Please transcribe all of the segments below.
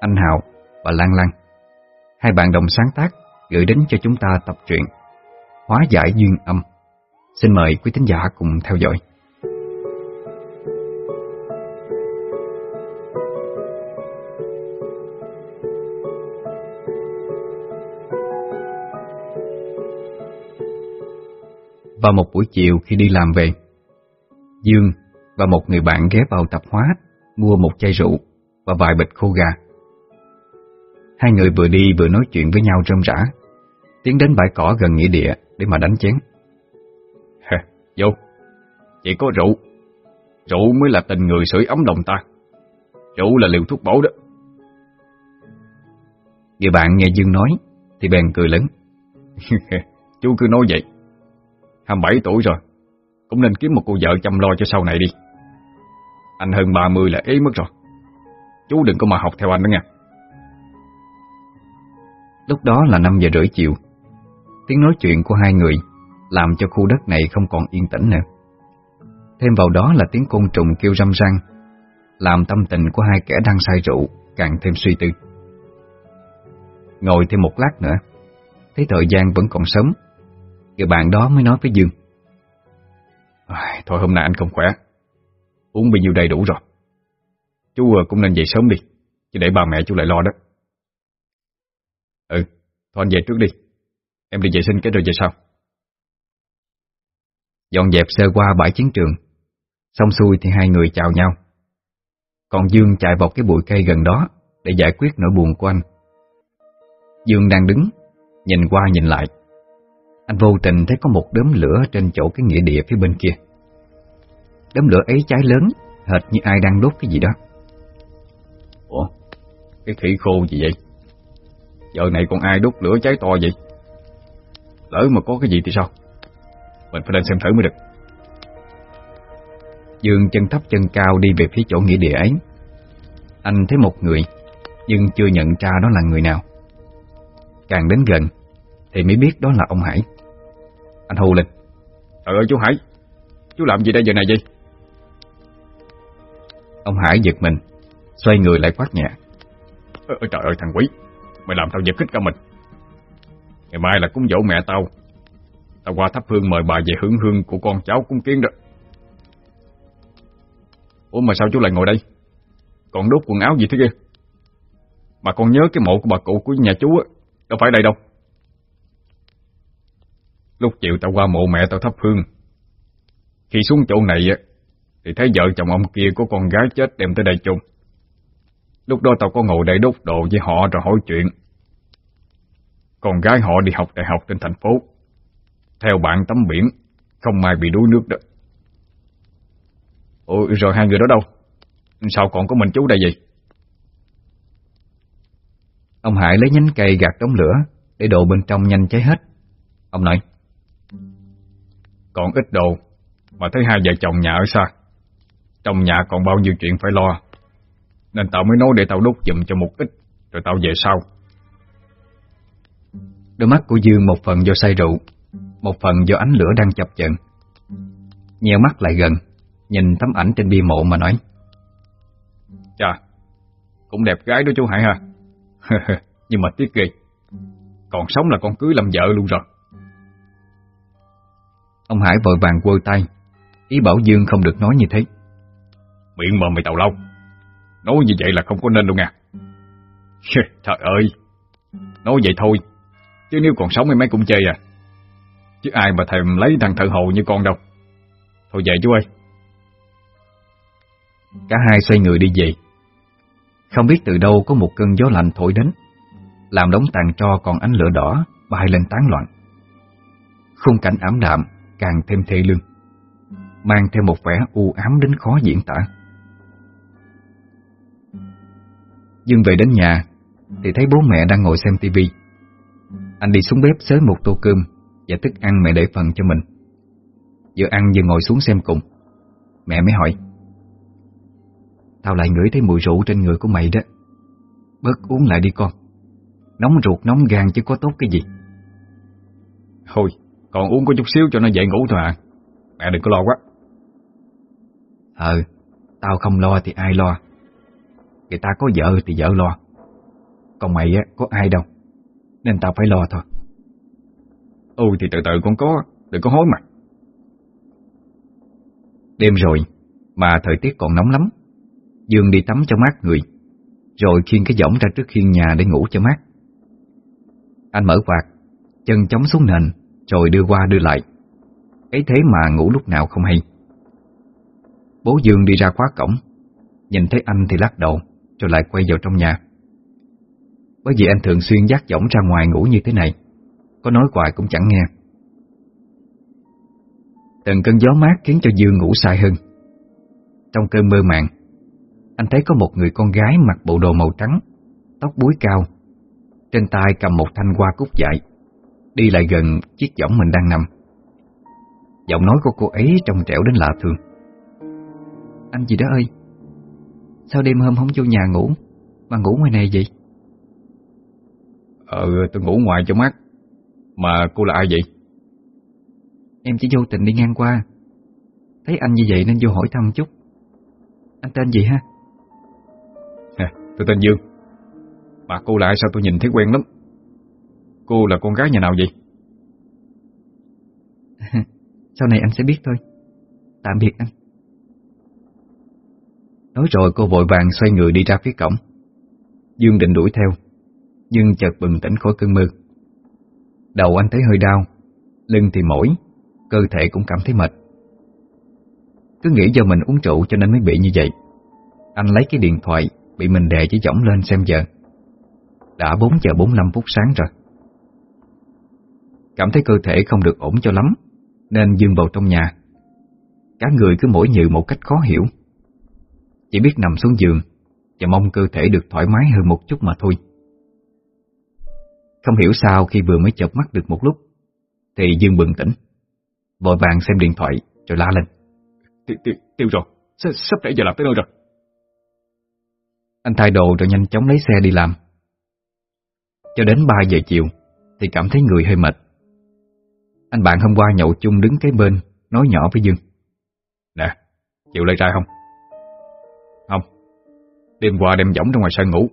anh Hào và Lan Lan. Hai bạn đồng sáng tác gửi đến cho chúng ta tập truyện Hóa giải duyên âm. Xin mời quý tín giả cùng theo dõi. Vào một buổi chiều khi đi làm về, Dương và một người bạn ghé vào tạp hóa mua một chai rượu và vài bịch khô gà. Hai người vừa đi vừa nói chuyện với nhau rơm rã, tiến đến bãi cỏ gần nghĩa địa để mà đánh chén. Vô, chỉ có rượu, rượu mới là tình người sưởi ấm lòng ta. Rượu là liều thuốc bổ đó. Người bạn nghe Dương nói thì bèn cười lớn. Chú cứ nói vậy. 27 tuổi rồi, cũng nên kiếm một cô vợ chăm lo cho sau này đi. Anh hơn 30 là ế mất rồi. Chú đừng có mà học theo anh đó nha. Lúc đó là 5 giờ rưỡi chiều. Tiếng nói chuyện của hai người làm cho khu đất này không còn yên tĩnh nữa. Thêm vào đó là tiếng côn trùng kêu râm răng, làm tâm tình của hai kẻ đang say rượu càng thêm suy tư. Ngồi thêm một lát nữa, thấy thời gian vẫn còn sớm, người bạn đó mới nói với Dương. À, thôi hôm nay anh không khỏe, uống bao nhiêu đầy đủ rồi. Chú cũng nên về sớm đi, chứ để ba mẹ chú lại lo đó. Ừ, thôi anh về trước đi, em đi vệ sinh cái rồi về sau. Dọn dẹp sơ qua bãi chiến trường. Xong xuôi thì hai người chào nhau. Còn Dương chạy vào cái bụi cây gần đó Để giải quyết nỗi buồn của anh. Dương đang đứng Nhìn qua nhìn lại. Anh vô tình thấy có một đốm lửa Trên chỗ cái nghĩa địa phía bên kia. Đốm lửa ấy cháy lớn Hệt như ai đang đốt cái gì đó. Ủa? Cái khỉ khô gì vậy? Giờ này còn ai đốt lửa cháy to vậy? Lỡ mà có cái gì thì sao? Mình phải lên xem thử mới được. Dương chân thấp chân cao đi về phía chỗ nghĩa địa ấy. Anh thấy một người, Nhưng chưa nhận ra đó là người nào. Càng đến gần, Thì mới biết đó là ông Hải. Anh hù lên. Trời ơi, chú Hải, Chú làm gì đây giờ này vậy? Ông Hải giật mình, Xoay người lại quát nhẹ. Ơ trời ơi, thằng quý Mày làm tao giật kích cả mình Ngày mai là cúng dỗ mẹ tao Tao qua thắp hương mời bà về hưởng hương của con cháu cung kiến đó. Ủa mà sao chú lại ngồi đây? Còn đốt quần áo gì thế kia? Mà con nhớ cái mộ của bà cụ của nhà chú á, đâu phải đây đâu. Lúc chiều tao qua mộ mẹ tao thắp hương. Khi xuống chỗ này á, thì thấy vợ chồng ông kia có con gái chết đem tới đây chung. Lúc đó tao có ngồi đây đốt đồ với họ rồi hỏi chuyện. Con gái họ đi học đại học trên thành phố. Theo bạn tắm biển Không may bị đuối nước đó. Ủa rồi hai người đó đâu? Sao còn có mình chú đây vậy? Ông Hải lấy nhánh cây gạt đống lửa Để đồ bên trong nhanh cháy hết. Ông nói Còn ít đồ Mà thấy hai vợ chồng nhà ở xa. Trong nhà còn bao nhiêu chuyện phải lo Nên tao mới nói để tao đốt dùm cho một ít Rồi tao về sau Đôi mắt của Dương một phần do say rượu một phần do ánh lửa đang chập chờn. Nheo mắt lại gần, nhìn tấm ảnh trên bia mộ mà nói. Chà, cũng đẹp gái đó chú Hải ha. Nhưng mà tiếc ghê, còn sống là con cưới làm vợ luôn rồi. Ông Hải vội vàng quơ tay, ý bảo Dương không được nói như thế. Miệng mờ mày tàu lâu, nói như vậy là không có nên đâu nha. Trời ơi, nói vậy thôi, chứ nếu còn sống thì mấy cũng chơi à. Chứ ai mà thèm lấy thằng thợ hồ như con đâu. Thôi về chú ơi. Cả hai xoay người đi về. Không biết từ đâu có một cơn gió lạnh thổi đến Làm đống tàn tro còn ánh lửa đỏ Bay lên tán loạn. Khung cảnh ảm đạm Càng thêm thê lương Mang thêm một vẻ u ám đến khó diễn tả. Dương về đến nhà Thì thấy bố mẹ đang ngồi xem tivi Anh đi xuống bếp xới một tô cơm và thức ăn mẹ để phần cho mình. Vừa ăn vừa ngồi xuống xem cùng. Mẹ mới hỏi. Tao lại ngửi thấy mùi rượu trên người của mày đó. Bớt uống lại đi con. Nóng ruột nóng gan chứ có tốt cái gì. Thôi, còn uống có chút xíu cho nó dậy ngủ thôi à. Mẹ đừng có lo quá. Ờ, tao không lo thì ai lo. Người ta có vợ thì vợ lo. Còn mày á, có ai đâu. Nên tao phải lo thôi. Ôi thì từ từ con có Đừng có hối mặt. Đêm rồi Mà thời tiết còn nóng lắm. Dương đi tắm cho mát người Rồi khiêng cái giỏng ra trước khiên nhà để ngủ cho mát. Anh mở quạt Chân chống xuống nền Rồi đưa qua đưa lại. Ấy thế mà ngủ lúc nào không hay. Bố Dương đi ra khóa cổng Nhìn thấy anh thì lắc đầu rồi lại quay vào trong nhà. Bởi vì anh thường xuyên dắt giỏng ra ngoài ngủ như thế này, Có nói hoài cũng chẳng nghe. Từng cơn gió mát khiến cho Dương ngủ sai hơn. Trong cơn mơ màng, Anh thấy có một người con gái mặc bộ đồ màu trắng, Tóc búi cao, Trên tay cầm một thanh hoa cúc dại, Đi lại gần chiếc giỏng mình đang nằm. Giọng nói của cô ấy trong trẻo đến lạ thường. Anh gì đó ơi? Sao đêm hôm không vô nhà ngủ? Mà ngủ ngoài này vậy? Ờ tôi ngủ ngoài cho mát. Mà cô là ai vậy? Em chỉ vô tình đi ngang qua. Thấy anh như vậy nên vô hỏi thăm chút. Anh tên gì ha? À, Tôi tên Dương. Mà cô là ai sao tôi nhìn thấy quen lắm? Cô là con gái nhà nào vậy? Sau này anh sẽ biết thôi. Tạm biệt anh Nói rồi cô vội vàng xoay người đi ra phía cổng. Dương định đuổi theo, Nhưng chợt bừng tỉnh khỏi cơn mơ. Đầu anh thấy hơi đau, Lưng thì mỏi, Cơ thể cũng cảm thấy mệt. Cứ nghĩ do mình uống rượu cho nên mới bị như vậy. Anh lấy cái điện thoại, Bị mình đè chỉ giỏng lên xem giờ. Đã 4 giờ 45 phút sáng rồi. Cảm thấy cơ thể không được ổn cho lắm, Nên dương vào trong nhà. Cả người cứ mỗi nhự một cách khó hiểu. Chỉ biết nằm xuống giường Và mong cơ thể được thoải mái hơn một chút mà thôi. Không hiểu sao khi vừa mới chợp mắt được một lúc Thì Dương bừng tỉnh Vội vàng xem điện thoại rồi la lên. Tiêu, tiêu, tiêu rồi, S sắp trễ giờ làm tới nơi rồi. Anh thay đồ rồi nhanh chóng lấy xe đi làm. Cho đến 3 giờ chiều Thì cảm thấy người hơi mệt. Anh bạn hôm qua nhậu chung đứng kế bên Nói nhỏ với Dương. Nè, chịu lấy trai? Không Đêm qua đem võng ra ngoài sân ngủ.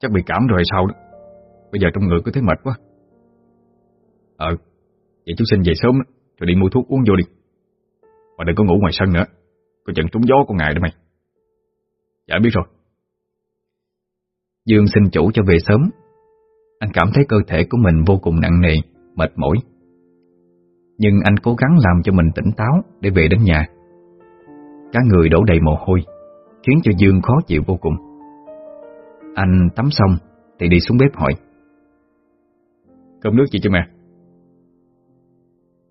Chắc bị cảm rồi hay sao đó? Bây giờ trong người cứ thấy mệt quá. Ờ Vậy chú xin về sớm Rồi đi mua thuốc uống vô đi. Mà đừng có ngủ ngoài sân nữa, Có chừng trúng gió của ngài đó mày. Dạ biết rồi. Dương xin chủ cho về sớm. Anh cảm thấy cơ thể của mình vô cùng nặng nề, Mệt mỏi. Nhưng anh cố gắng làm cho mình tỉnh táo Để về đến nhà. Cả người đổ đầy mồ hôi. Khiến cho Dương khó chịu vô cùng. Anh tắm xong Thì đi xuống bếp hỏi. Cơm nước gì cho mẹ?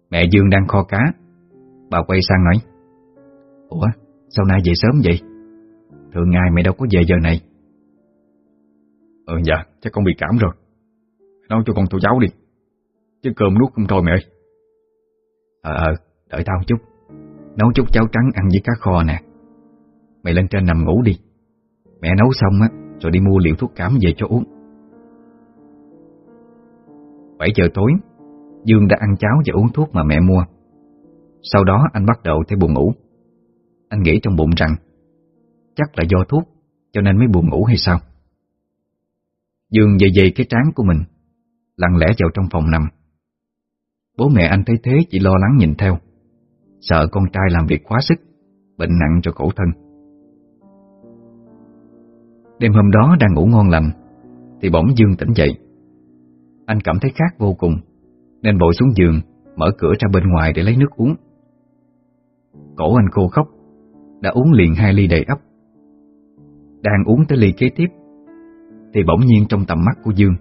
Mẹ Dương đang kho cá. Bà quay sang nói. Ủa sao nay về sớm vậy? Thường ngày mẹ đâu có về giờ này. Ờ dạ chắc con bị cảm rồi. Nấu cho con tô cháo đi. Chứ cơm nuốt không thôi mẹ ơi. Ờ ờ đợi tao chút. Nấu chút cháo trắng ăn với cá kho nè Mày lên trên nằm ngủ đi. Mẹ nấu xong á, Rồi đi mua liệu thuốc cảm về cho uống. 7 giờ tối, Dương đã ăn cháo và uống thuốc mà mẹ mua. Sau đó anh bắt đầu thấy buồn ngủ. Anh nghĩ trong bụng rằng, Chắc là do thuốc, Cho nên mới buồn ngủ hay sao? Dương dày dày cái trán của mình, Lặng lẽ vào trong phòng nằm. Bố mẹ anh thấy thế chỉ lo lắng nhìn theo. Sợ con trai làm việc quá sức, Bệnh nặng cho cổ thân. Đêm hôm đó đang ngủ ngon lành, Thì bỗng Dương tỉnh dậy. Anh cảm thấy khát vô cùng, Nên vội xuống giường, Mở cửa ra bên ngoài để lấy nước uống. Cổ anh khô khóc, Đã uống liền hai ly đầy ấp Đang uống tới ly kế tiếp, Thì bỗng nhiên trong tầm mắt của Dương,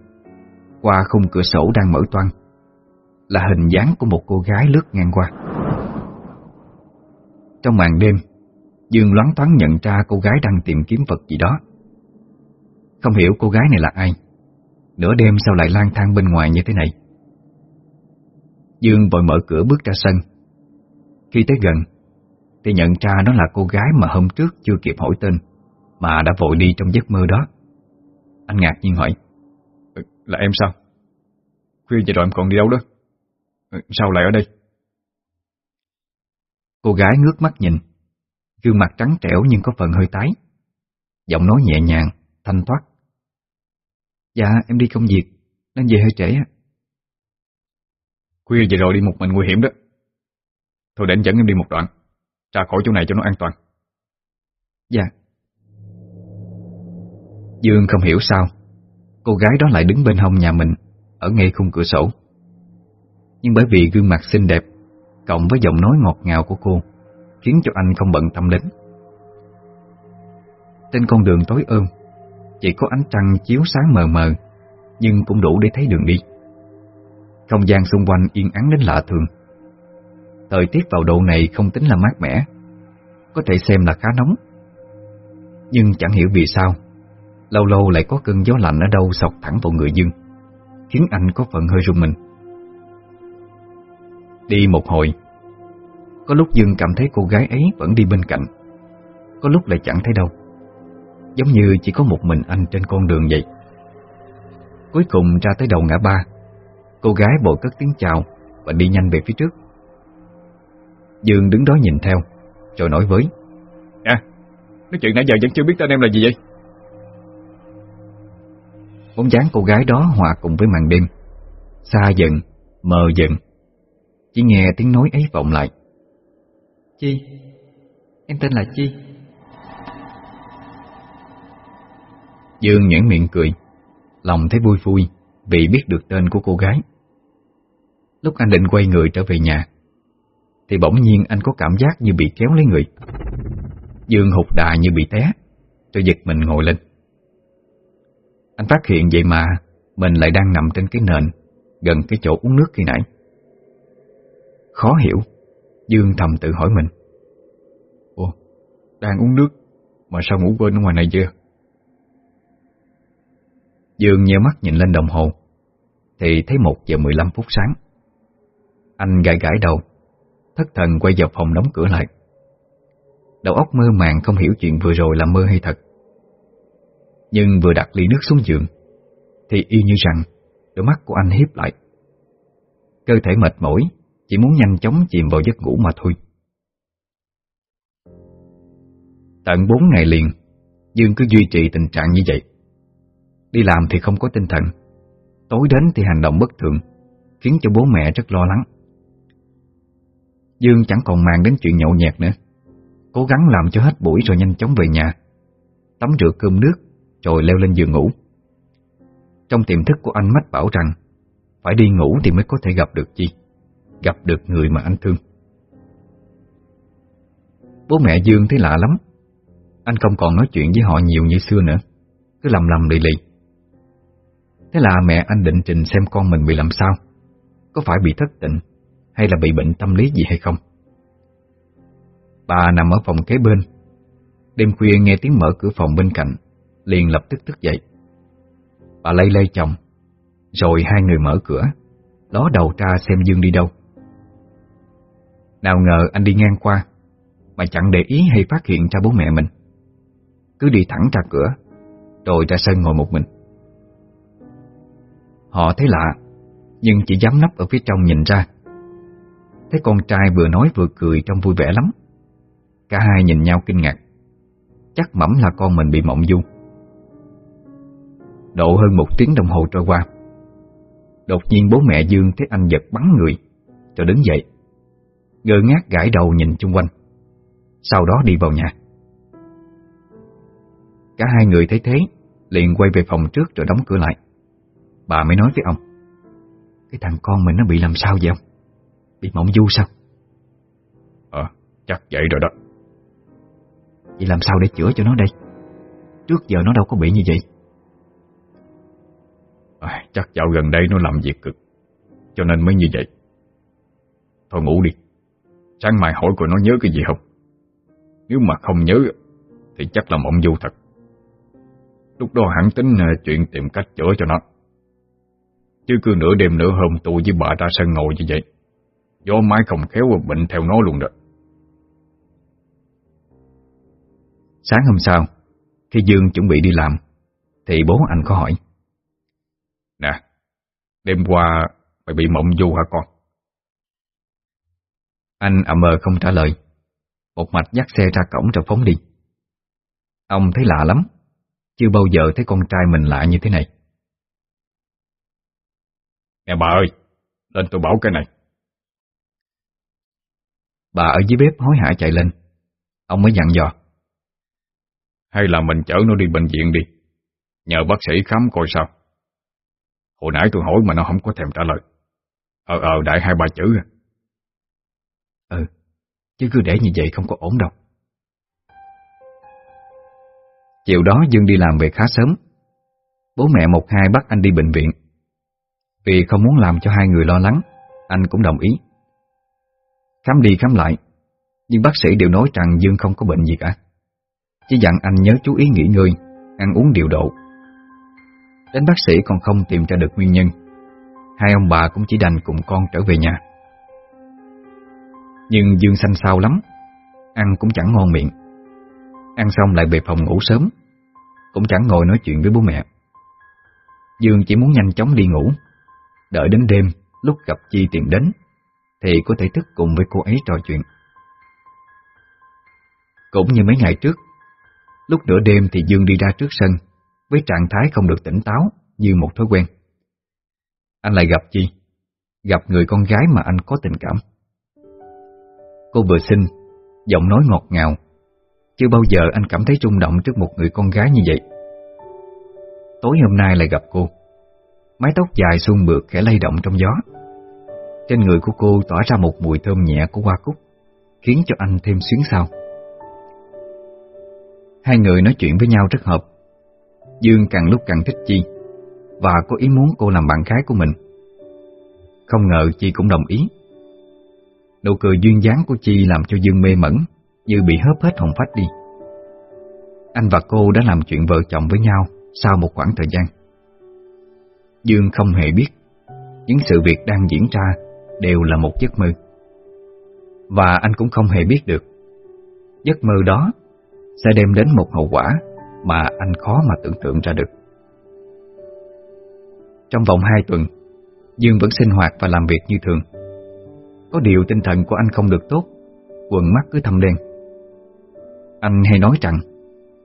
Qua khung cửa sổ đang mở toang, Là hình dáng của một cô gái lướt ngang qua. Trong màn đêm, Dương loáng thoáng nhận ra cô gái đang tìm kiếm vật gì đó. Không hiểu cô gái này là ai Nửa đêm sao lại lang thang bên ngoài như thế này Dương vội mở cửa bước ra sân Khi tới gần Thì nhận ra nó là cô gái mà hôm trước chưa kịp hỏi tên Mà đã vội đi trong giấc mơ đó Anh ngạc nhiên hỏi Là em sao? Khuya vậy rồi em còn đi đâu đó? Sao lại ở đây? Cô gái ngước mắt nhìn Gương mặt trắng trẻo nhưng có phần hơi tái Giọng nói nhẹ nhàng, thanh thoát Dạ em đi công việc. Nên về hơi trễ á. Khuya về rồi đi một mình nguy hiểm đó. Thôi để anh dẫn em đi một đoạn. Ra khỏi chỗ này cho nó an toàn. Dạ. Dương không hiểu sao Cô gái đó lại đứng bên hông nhà mình Ở ngay khung cửa sổ. Nhưng bởi vì gương mặt xinh đẹp Cộng với giọng nói ngọt ngào của cô Khiến cho anh không bận tâm đến. Trên con đường tối ôm chỉ có ánh trăng chiếu sáng mờ mờ, Nhưng cũng đủ để thấy đường đi. Không gian xung quanh yên ắng đến lạ thường. Thời tiết vào độ này không tính là mát mẻ, Có thể xem là khá nóng. Nhưng chẳng hiểu vì sao, Lâu lâu lại có cơn gió lạnh ở đâu sọc thẳng vào người Dương, Khiến anh có phần hơi run mình. Đi một hồi, Có lúc Dương cảm thấy cô gái ấy vẫn đi bên cạnh, Có lúc lại chẳng thấy đâu. Giống như chỉ có một mình anh trên con đường vậy. Cuối cùng ra tới đầu ngã ba Cô gái bội cất tiếng chào Và đi nhanh về phía trước. Dương đứng đó nhìn theo Rồi nói với À, nói chuyện nãy giờ vẫn chưa biết tên em là gì vậy? Bóng dáng cô gái đó hòa cùng với màn đêm Xa dần, mờ dần Chỉ nghe tiếng nói ấy vọng lại. Chi? Em tên là Chi Dương nhãn miệng cười. Lòng thấy vui vui Vì biết được tên của cô gái. Lúc anh định quay người trở về nhà Thì bỗng nhiên anh có cảm giác như bị kéo lấy người. Dương hụt đà như bị té Rồi giật mình ngồi lên. Anh phát hiện vậy mà Mình lại đang nằm trên cái nền Gần cái chỗ uống nước khi nãy. Khó hiểu Dương thầm tự hỏi mình. Ủa, đang uống nước Mà sao ngủ quên ở ngoài này chưa? Dương nhớ mắt nhìn lên đồng hồ, Thì thấy một giờ 15 phút sáng. Anh gãi gãi đầu, Thất thần quay vào phòng đóng cửa lại. Đầu óc mơ màng không hiểu chuyện vừa rồi là mơ hay thật. Nhưng vừa đặt ly nước xuống giường, Thì y như rằng Đôi mắt của anh hiếp lại. Cơ thể mệt mỏi, Chỉ muốn nhanh chóng chìm vào giấc ngủ mà thôi. Tận bốn ngày liền, Dương cứ duy trì tình trạng như vậy. Đi làm thì không có tinh thần. Tối đến thì hành động bất thường, Khiến cho bố mẹ rất lo lắng. Dương chẳng còn màng đến chuyện nhậu nhẹt nữa. Cố gắng làm cho hết buổi rồi nhanh chóng về nhà. Tắm rửa cơm nước, Rồi leo lên giường ngủ. Trong tiềm thức của anh mách bảo rằng, Phải đi ngủ thì mới có thể gặp được chi Gặp được người mà anh thương. Bố mẹ Dương thấy lạ lắm. Anh không còn nói chuyện với họ nhiều như xưa nữa. Cứ lầm lầm lì lì. Thế là mẹ anh định trình xem con mình bị làm sao? Có phải bị thất tịnh Hay là bị bệnh tâm lý gì hay không? Bà nằm ở phòng kế bên. Đêm khuya nghe tiếng mở cửa phòng bên cạnh, Liền lập tức thức dậy. Bà lây lây chồng, Rồi hai người mở cửa, Ló đầu ra xem Dương đi đâu. Nào ngờ anh đi ngang qua, Mà chẳng để ý hay phát hiện ra bố mẹ mình. Cứ đi thẳng ra cửa, Rồi ra sân ngồi một mình. Họ thấy lạ, Nhưng chỉ dám nấp ở phía trong nhìn ra. Thấy con trai vừa nói vừa cười trông vui vẻ lắm. Cả hai nhìn nhau kinh ngạc. Chắc mẩm là con mình bị mộng du. Độ hơn một tiếng đồng hồ trôi qua. Đột nhiên bố mẹ Dương thấy anh giật bắn người cho đứng dậy. Ngơ ngác gãi đầu nhìn chung quanh. Sau đó đi vào nhà. Cả hai người thấy thế, Liền quay về phòng trước rồi đóng cửa lại. Bà mới nói với ông Cái thằng con mình nó bị làm sao vậy ông? Bị mộng du sao? Ờ chắc vậy rồi đó. Vậy làm sao để chữa cho nó đây? Trước giờ nó đâu có bị như vậy. À, Chắc dạo gần đây nó làm việc cực Cho nên mới như vậy. Thôi ngủ đi. Sáng mai hỏi coi nó nhớ cái gì không? Nếu mà không nhớ Thì chắc là mộng du thật. Lúc đó hẳn tính ờ, chuyện tìm cách chữa cho nó Chứ cứ nửa đêm nửa hôm tụ với bà ra sân ngồi như vậy. Gió mái không khéo bệnh theo nó luôn đó. Sáng hôm sau Khi Dương chuẩn bị đi làm Thì bố anh có hỏi. Nè Đêm qua mày bị mộng du hả con? Anh ậm mờ không trả lời. Một mạch dắt xe ra cổng rồi phóng đi. Ông thấy lạ lắm. Chưa bao giờ thấy con trai mình lạ như thế này Nè bà ơi, lên tôi bảo cái này. Bà ở dưới bếp hối hả chạy lên. Ông mới dặn dò. Hay là mình chở nó đi bệnh viện đi. Nhờ bác sĩ khám coi sao. Hồi nãy tôi hỏi mà nó không có thèm trả lời. Ờ ờ đại hai ba chữ à. Ừ, chứ cứ để như vậy không có ổn đâu. Chiều đó Dương đi làm về khá sớm. Bố mẹ một hai bắt anh đi bệnh viện. Vì không muốn làm cho hai người lo lắng, anh cũng đồng ý. Khám đi khám lại, nhưng bác sĩ đều nói rằng Dương không có bệnh gì cả. Chỉ dặn anh nhớ chú ý nghỉ ngơi, ăn uống điều độ. Đến bác sĩ còn không tìm ra được nguyên nhân. Hai ông bà cũng chỉ đành cùng con trở về nhà. Nhưng Dương xanh xao lắm, ăn cũng chẳng ngon miệng. Ăn xong lại về phòng ngủ sớm, cũng chẳng ngồi nói chuyện với bố mẹ. Dương chỉ muốn nhanh chóng đi ngủ, đợi đến đêm lúc gặp Chi tìm đến, thì có thể thức cùng với cô ấy trò chuyện. Cũng như mấy ngày trước, lúc nửa đêm thì Dương đi ra trước sân, với trạng thái không được tỉnh táo như một thói quen. Anh lại gặp Chi, gặp người con gái mà anh có tình cảm. Cô vừa xinh, giọng nói ngọt ngào, chưa bao giờ anh cảm thấy rung động trước một người con gái như vậy. Tối hôm nay lại gặp cô, mái tóc dài xuân mượt khẽ lay động trong gió. Trên người của cô tỏa ra một mùi thơm nhẹ của hoa cúc, khiến cho anh thêm xuyến sao. Hai người nói chuyện với nhau rất hợp. Dương càng lúc càng thích Chi, và có ý muốn cô làm bạn gái của mình. Không ngờ Chi cũng đồng ý. Nụ cười duyên dáng của Chi làm cho Dương mê mẩn, như bị hớp hết hồn phách đi. Anh và cô đã làm chuyện vợ chồng với nhau sau một khoảng thời gian. Dương không hề biết những sự việc đang diễn ra đều là một giấc mơ. Và anh cũng không hề biết được giấc mơ đó sẽ đem đến một hậu quả mà anh khó mà tưởng tượng ra được. Trong vòng hai tuần, Dương vẫn sinh hoạt và làm việc như thường. Có điều tinh thần của anh không được tốt, quần mắt cứ thâm đen. Anh hay nói rằng,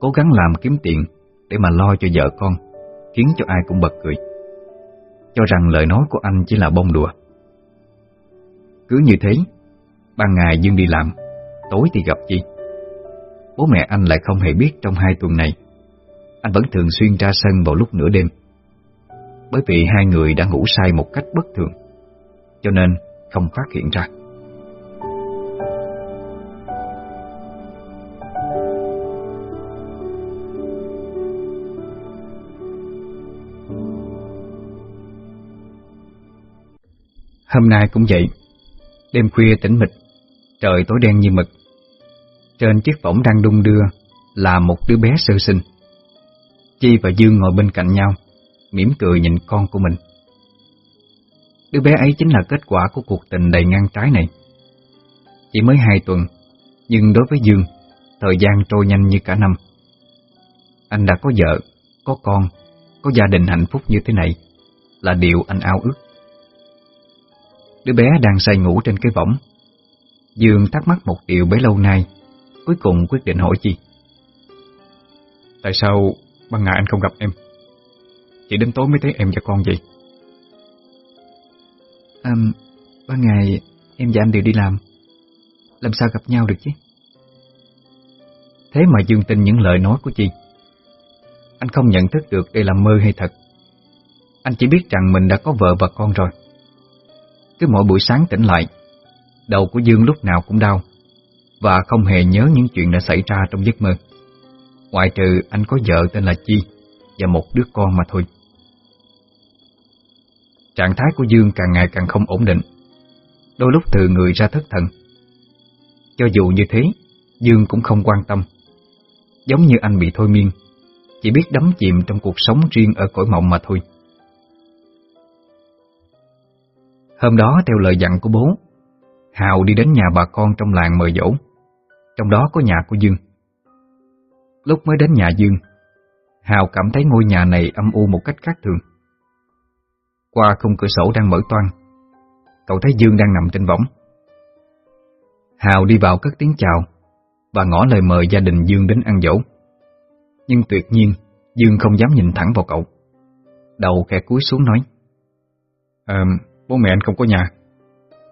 cố gắng làm kiếm tiền để mà lo cho vợ con, khiến cho ai cũng bật cười. Cho rằng lời nói của anh chỉ là bông đùa. Cứ như thế, ban ngày Dương đi làm, tối thì gặp Chi. Bố mẹ anh lại không hề biết trong hai tuần này, anh vẫn thường xuyên ra sân vào lúc nửa đêm. Bởi vì hai người đã ngủ say một cách bất thường, cho nên không phát hiện ra. Hôm nay cũng vậy, đêm khuya tĩnh mịch, trời tối đen như mực. Trên chiếc võng đang đung đưa là một đứa bé sơ sinh. Chi và Dương ngồi bên cạnh nhau, mỉm cười nhìn con của mình. Đứa bé ấy chính là kết quả của cuộc tình đầy ngang trái này. Chỉ mới hai tuần, nhưng đối với Dương, thời gian trôi nhanh như cả năm. Anh đã có vợ, có con, có gia đình hạnh phúc như thế này, là điều anh ao ước. Đứa bé đang say ngủ trên cái võng. Dương thắc mắc một điều bấy lâu nay, cuối cùng quyết định hỏi chi. Tại sao ban ngày anh không gặp em? Chỉ đến tối mới thấy em và con vậy? À, ban ngày em và anh đều đi làm. Làm sao gặp nhau được chứ? Thế mà Dương tin những lời nói của Chi. Anh không nhận thức được đây là mơ hay thật. Anh chỉ biết rằng mình đã có vợ và con rồi. Cứ mỗi buổi sáng tỉnh lại, đầu của Dương lúc nào cũng đau và không hề nhớ những chuyện đã xảy ra trong giấc mơ. Ngoại trừ anh có vợ tên là Chi và một đứa con mà thôi. Trạng thái của Dương càng ngày càng không ổn định, đôi lúc từ người ra thất thần. Cho dù như thế, Dương cũng không quan tâm. Giống như anh bị thôi miên, chỉ biết đắm chìm trong cuộc sống riêng ở cõi mộng mà thôi. Hôm đó theo lời dặn của bố, Hào đi đến nhà bà con trong làng mời dỗ, trong đó có nhà của Dương. Lúc mới đến nhà Dương, Hào cảm thấy ngôi nhà này âm u một cách khác thường. Qua khung cửa sổ đang mở toan, cậu thấy Dương đang nằm trên võng. Hào đi vào cất tiếng chào và ngỏ lời mời gia đình Dương đến ăn dỗ. Nhưng tuyệt nhiên, Dương không dám nhìn thẳng vào cậu. Đầu khe cúi xuống nói. um, Bố mẹ anh không có nhà.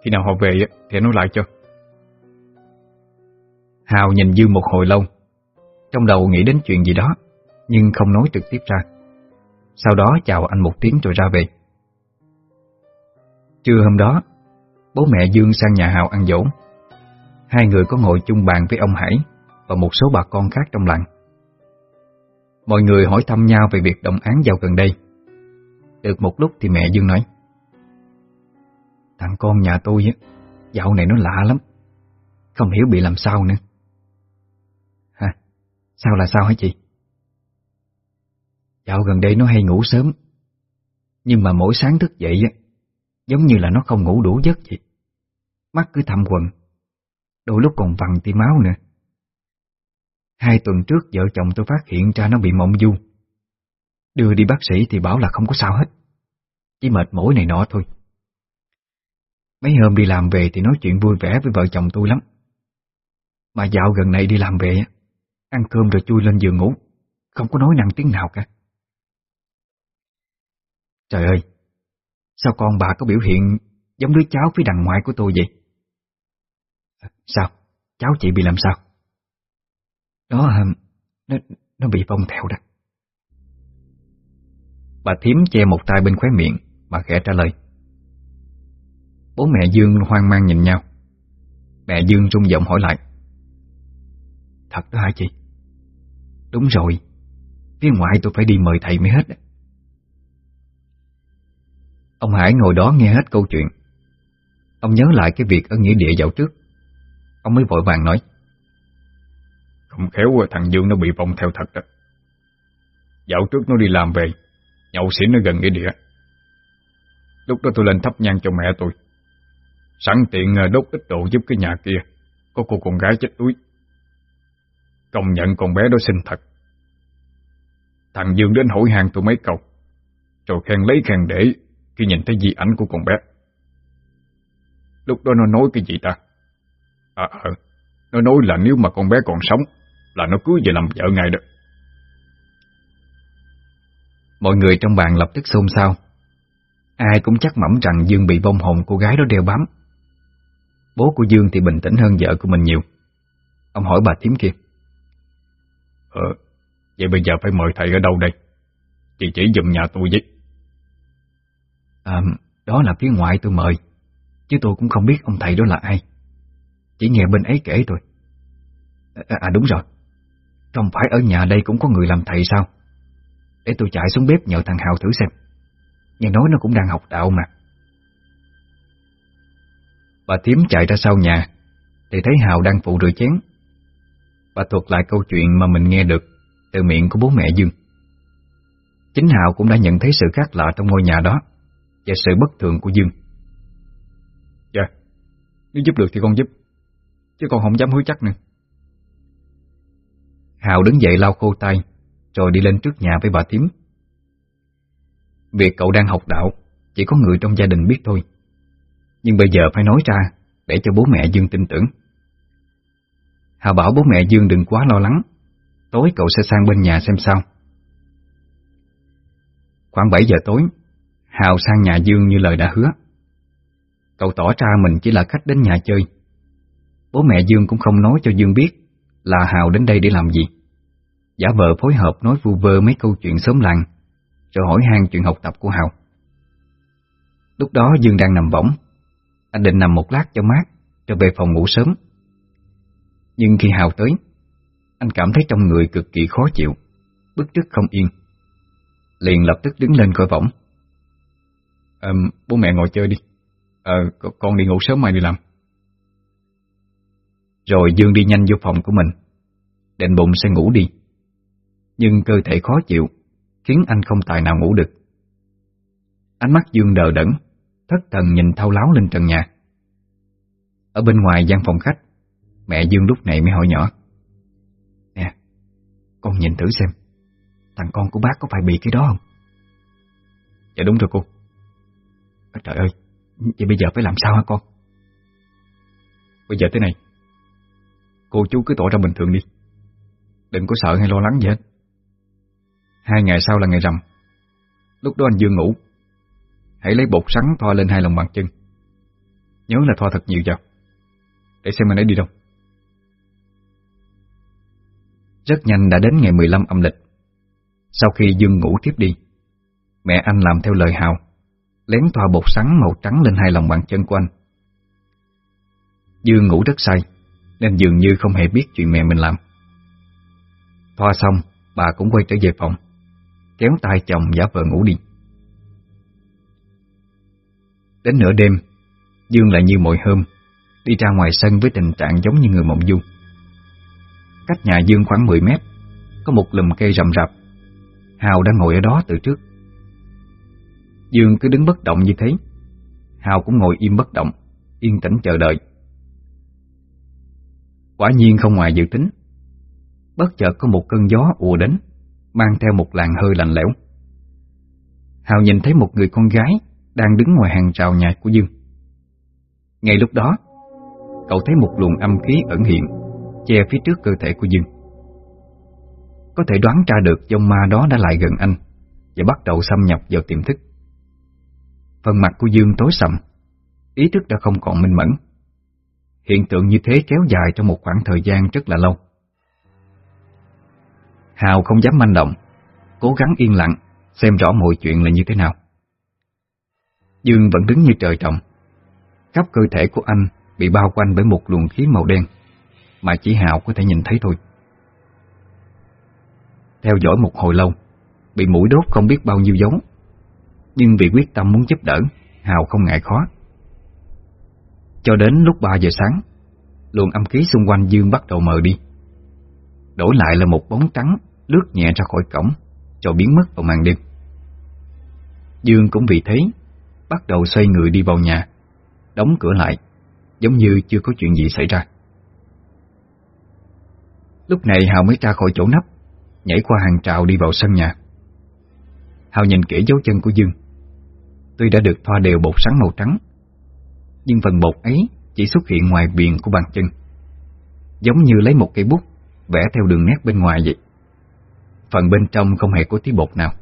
Khi nào họ về thì nói lại cho. Hào nhìn Dương một hồi lâu. Trong đầu nghĩ đến chuyện gì đó, Nhưng không nói trực tiếp ra. Sau đó chào anh một tiếng rồi ra về. Trưa hôm đó, Bố mẹ Dương sang nhà Hào ăn dỗ. Hai người có ngồi chung bàn với ông Hải Và một số bà con khác trong làng. Mọi người hỏi thăm nhau về việc động án vào gần đây. Được một lúc thì mẹ Dương nói Thằng con nhà tôi á, dạo này nó lạ lắm. Không hiểu bị làm sao nữa. Hả? Sao là sao hả chị? Dạo gần đây nó hay ngủ sớm. Nhưng mà mỗi sáng thức dậy á Giống như là nó không ngủ đủ giấc vậy Mắt cứ thầm quần Đôi lúc còn vằn tia máu nữa. Hai tuần trước vợ chồng tôi phát hiện ra nó bị mộng du. Đưa đi bác sĩ thì bảo là không có sao hết. Chỉ mệt mỏi này nọ thôi. Mấy hôm đi làm về thì nói chuyện vui vẻ với vợ chồng tôi lắm. Mà dạo gần này đi làm về Ăn cơm rồi chui lên giường ngủ Không có nói năng tiếng nào cả. Trời ơi Sao con bà có biểu hiện Giống đứa cháu phía đằng ngoại của tôi vậy? À, sao? Cháu chị bị làm sao? Đó à, Nó, nó bị bông theo đó. Bà thím che một tay bên khóe miệng Bà khẽ trả lời. Bố mẹ Dương hoang mang nhìn nhau. Mẹ Dương rung giọng hỏi lại. Thật đó hả chị? Đúng rồi. Phía ngoại tôi phải đi mời thầy mới hết. Ông Hải ngồi đó nghe hết câu chuyện. Ông nhớ lại cái việc ở nghĩa địa dạo trước. Ông mới vội vàng nói. Không khéo thằng Dương nó bị vong theo thật đó. Dạo trước nó đi làm về, Nhậu xỉn nó gần nghĩa địa. Lúc đó tôi lên thắp nhang cho mẹ tôi. Sẵn tiện ờ, đốt ít đồ giúp cái nhà kia. Có cô con gái chết đuối. Công nhận con bé đó xinh thật. Thằng Dương đến hỏi hàng tôi mấy câu. Rồi khen lấy khen để, Khi nhìn thấy di ảnh của con bé. Lúc đó nó nói cái gì ta? À ờ Nó nói là nếu mà con bé còn sống, Là nó cưới về làm vợ ngay đó. Mọi người trong bàn lập tức xôn xao. Ai cũng chắc mẩm rằng Dương bị vong hồn cô gái đó đeo bám. Bố của Dương thì bình tĩnh hơn vợ của mình nhiều. Ông hỏi bà thím kia. Ờ, vậy bây giờ phải mời thầy ở đâu đây? Chị chỉ dùm nhà tôi với. À, đó là phía ngoại tôi mời Chứ tôi cũng không biết ông thầy đó là ai. Chỉ nghe bên ấy kể thôi. À, à đúng rồi. Không phải ở nhà đây cũng có người làm thầy sao? Để tôi chạy xuống bếp nhờ thằng Hào thử xem. Nghe nói nó cũng đang học đạo mà Bà Thiếm chạy ra sau nhà Thì thấy Hào đang phụ rửa chén. Bà thuật lại câu chuyện mà mình nghe được Từ miệng của bố mẹ Dương. Chính Hào cũng đã nhận thấy sự khác lạ trong ngôi nhà đó Và sự bất thường của Dương. Dạ Nếu giúp được thì con giúp Chứ con không dám hứa chắc nữa. Hào đứng dậy lau khô tay Rồi đi lên trước nhà với bà Thiếm Việc cậu đang học đạo Chỉ có người trong gia đình biết thôi nhưng bây giờ phải nói ra, Để cho bố mẹ Dương tin tưởng. Hà bảo bố mẹ Dương đừng quá lo lắng. Tối cậu sẽ sang bên nhà xem sao. Khoảng 7 giờ tối, Hào sang nhà Dương như lời đã hứa. Cậu tỏ ra mình chỉ là khách đến nhà chơi. Bố mẹ Dương cũng không nói cho Dương biết Là Hào đến đây để làm gì. Giả vờ phối hợp nói vu vơ mấy câu chuyện sớm làng, Rồi hỏi han chuyện học tập của Hào. Lúc đó Dương đang nằm võng anh định nằm một lát cho mát Rồi về phòng ngủ sớm. Nhưng khi Hào tới Anh cảm thấy trong người cực kỳ khó chịu Bức rứt không yên. Liền lập tức đứng lên khỏi võng à, Bố mẹ ngồi chơi đi. À, Con đi ngủ sớm mai đi làm. Rồi Dương đi nhanh vô phòng của mình Định bụng sẽ ngủ đi. Nhưng cơ thể khó chịu Khiến anh không tài nào ngủ được. Ánh mắt Dương đờ đẫn thất thần nhìn thao láo lên trần nhà. Ở bên ngoài gian phòng khách, mẹ Dương lúc này mới hỏi nhỏ. Nè, con nhìn thử xem, thằng con của bác có phải bị cái đó không? Dạ đúng rồi cô. À, trời ơi, vậy bây giờ phải làm sao hả con? Bây giờ thế này, cô chú cứ tỏ ra bình thường đi. Đừng có sợ hay lo lắng gì hết. Hai ngày sau là ngày rằm. Lúc đó anh Dương ngủ Hãy lấy bột sắn thoa lên hai lòng bàn chân. Nhớ là thoa thật nhiều vào Để xem anh ấy đi đâu. Rất nhanh đã đến ngày 15 âm lịch. Sau khi Dương ngủ tiếp đi, Mẹ anh làm theo lời Hào, Lén thoa bột sắn màu trắng lên hai lòng bàn chân của anh. Dương ngủ rất say, Nên dường như không hề biết chuyện mẹ mình làm. Thoa xong, Bà cũng quay trở về phòng, Kéo tay chồng giả vờ ngủ đi. Đến nửa đêm, Dương lại như mọi hôm, Đi ra ngoài sân với tình trạng giống như người mộng du. Cách nhà Dương khoảng 10 mét, Có một lùm cây rậm rạp. Hào đang ngồi ở đó từ trước. Dương cứ đứng bất động như thế. Hào cũng ngồi im bất động, Yên tĩnh chờ đợi. Quả nhiên không ngoài dự tính. Bất chợt có một cơn gió ùa đến, Mang theo một làn hơi lạnh lẽo. Hào nhìn thấy một người con gái đang đứng ngoài hàng rào nhà của Dương. Ngay lúc đó, Cậu thấy một luồng âm khí ẩn hiện, Che phía trước cơ thể của Dương. Có thể đoán ra được dòng ma đó đã lại gần anh Và bắt đầu xâm nhập vào tiềm thức. Phần mặt của Dương tối sầm, Ý thức đã không còn minh mẫn. Hiện tượng như thế kéo dài trong một khoảng thời gian rất là lâu. Hào không dám manh động, Cố gắng yên lặng, Xem rõ mọi chuyện là như thế nào. Dương vẫn đứng như trời trồng. Khắp cơ thể của anh Bị bao quanh bởi một luồng khí màu đen, Mà chỉ Hào có thể nhìn thấy thôi. Theo dõi một hồi lâu, Bị mũi đốt không biết bao nhiêu dấu Nhưng vì quyết tâm muốn giúp đỡ Hào không ngại khó. Cho đến lúc 3 giờ sáng, Luồng âm khí xung quanh Dương bắt đầu mờ đi. Đổi lại là một bóng trắng lướt nhẹ ra khỏi cổng Rồi biến mất vào màn đêm. Dương cũng vì thế Bắt đầu xoay người đi vào nhà. Đóng cửa lại, Giống như chưa có chuyện gì xảy ra. Lúc này Hào mới ra khỏi chỗ nắp Nhảy qua hàng trào đi vào sân nhà. Hào nhìn kỹ dấu chân của Dương. Tuy đã được thoa đều bột sắn màu trắng, Nhưng phần bột ấy chỉ xuất hiện ngoài viền của bàn chân, Giống như lấy một cây bút Vẽ theo đường nét bên ngoài vậy. Phần bên trong không hề có tí bột nào.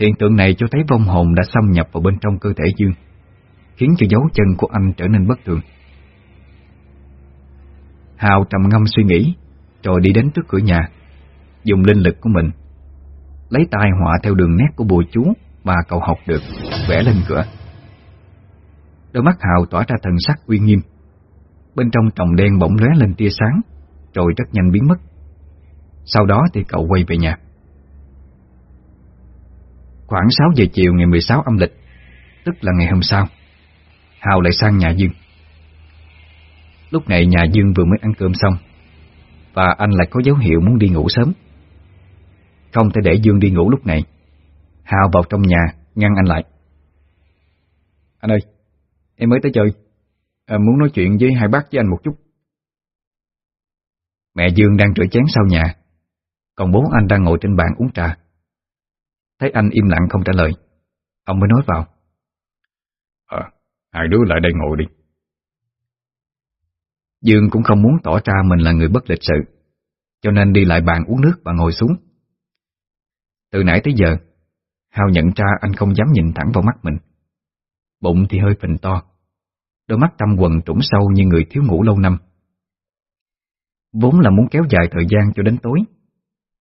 Hiện tượng này cho thấy vong hồn đã xâm nhập vào bên trong cơ thể Dương, Khiến cho dấu chân của anh trở nên bất thường. Hào trầm ngâm suy nghĩ, Rồi đi đến trước cửa nhà, Dùng linh lực của mình, Lấy tay họa theo đường nét của bùa chú Mà cậu học được, Vẽ lên cửa. Đôi mắt Hào tỏa ra thần sắc uy nghiêm. Bên trong tròng đen bỗng lóe lên tia sáng, Rồi rất nhanh biến mất. Sau đó thì cậu quay về nhà. Khoảng 6 giờ chiều ngày 16 âm lịch Tức là ngày hôm sau Hào lại sang nhà Dương. Lúc này nhà Dương vừa mới ăn cơm xong Và anh lại có dấu hiệu muốn đi ngủ sớm. Không thể để Dương đi ngủ lúc này Hào vào trong nhà Ngăn anh lại. Anh ơi Em mới tới chơi. À, Muốn nói chuyện với hai bác với anh một chút. Mẹ Dương đang rửa chén sau nhà Còn bố anh đang ngồi trên bàn uống trà. Thấy anh im lặng không trả lời. Ông mới nói vào. Ờ, hai đứa lại đây ngồi đi. Dương cũng không muốn tỏ ra mình là người bất lịch sự Cho nên đi lại bàn uống nước và ngồi xuống. Từ nãy tới giờ Hào nhận ra anh không dám nhìn thẳng vào mắt mình. Bụng thì hơi phình to Đôi mắt trăm quần trũng sâu như người thiếu ngủ lâu năm. Vốn là muốn kéo dài thời gian cho đến tối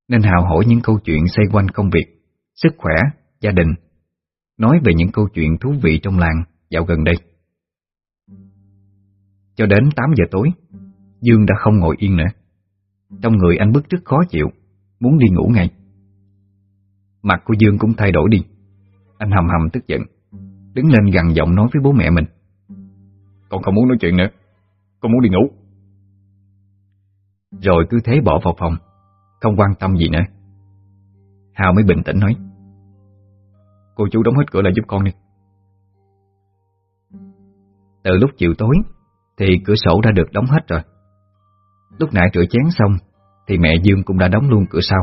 Nên Hào hỏi những câu chuyện xoay quanh công việc Sức khỏe, gia đình. Nói về những câu chuyện thú vị trong làng dạo gần đây. Cho đến 8 giờ tối Dương đã không ngồi yên nữa. Trong người anh bức rất khó chịu Muốn đi ngủ ngay. Mặt của Dương cũng thay đổi đi. Anh hầm hầm tức giận Đứng lên gằn giọng nói với bố mẹ mình. Con không muốn nói chuyện nữa. Con muốn đi ngủ. Rồi cứ thế bỏ vào phòng Không quan tâm gì nữa. Hào mới bình tĩnh nói Cô chú đóng hết cửa lại giúp con đi. Từ lúc chiều tối, Thì cửa sổ đã được đóng hết rồi. Lúc nãy rửa chén xong, Thì mẹ Dương cũng đã đóng luôn cửa sau.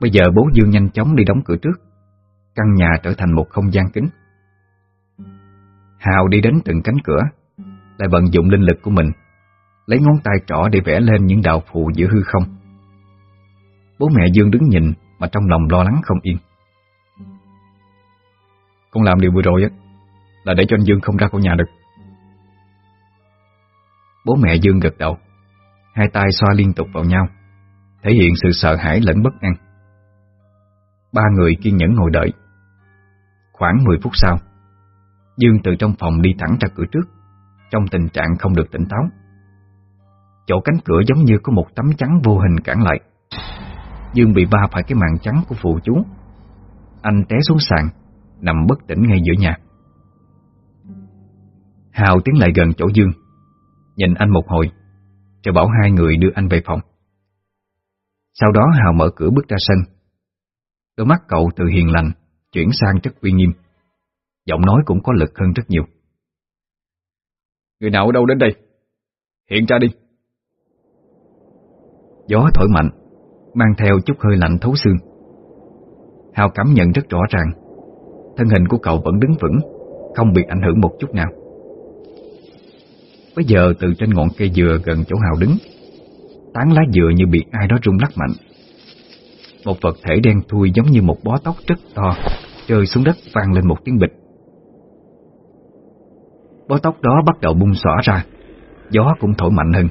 Bây giờ bố Dương nhanh chóng đi đóng cửa trước. Căn nhà trở thành một không gian kính Hào đi đến từng cánh cửa, Lại vận dụng linh lực của mình, Lấy ngón tay trỏ để vẽ lên những đạo phù giữa hư không. Bố mẹ Dương đứng nhìn Mà trong lòng lo lắng không yên. Con làm điều vừa rồi á, Là để cho anh Dương không ra khỏi nhà được. Bố mẹ Dương gật đầu, Hai tay xoa liên tục vào nhau, Thể hiện sự sợ hãi lẫn bất an. Ba người kiên nhẫn ngồi đợi. Khoảng 10 phút sau, Dương từ trong phòng đi thẳng ra cửa trước, Trong tình trạng không được tỉnh táo. Chỗ cánh cửa giống như có một tấm chắn vô hình cản lại. Dương bị va phải cái màn trắng của phụ chú. Anh té xuống sàn Nằm bất tỉnh ngay giữa nhà. Hào tiến lại gần chỗ Dương Nhìn anh một hồi Rồi bảo hai người đưa anh về phòng. Sau đó Hào mở cửa bước ra sân. Đôi mắt cậu từ hiền lành Chuyển sang rất uy nghiêm. Giọng nói cũng có lực hơn rất nhiều. Người nào ở đâu đến đây? Hiện ra đi. Gió thổi mạnh Mang theo chút hơi lạnh thấu xương. Hào cảm nhận rất rõ ràng Thân hình của cậu vẫn đứng vững, Không bị ảnh hưởng một chút nào. Bây giờ từ trên ngọn cây dừa gần chỗ Hào đứng, Tán lá dừa như bị ai đó rung lắc mạnh. Một vật thể đen thui giống như một bó tóc rất to, Rơi xuống đất vang lên một tiếng bịch. Bó tóc đó bắt đầu bung xõa ra, Gió cũng thổi mạnh hơn.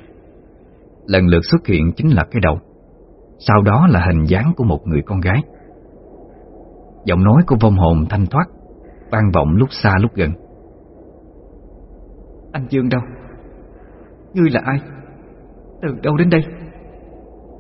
Lần lượt xuất hiện chính là cái đầu, Sau đó là hình dáng của một người con gái. Giọng nói của vong hồn thanh thoát, vang vọng lúc xa lúc gần Anh Dương đâu? Ngươi là ai? Từ đâu đến đây?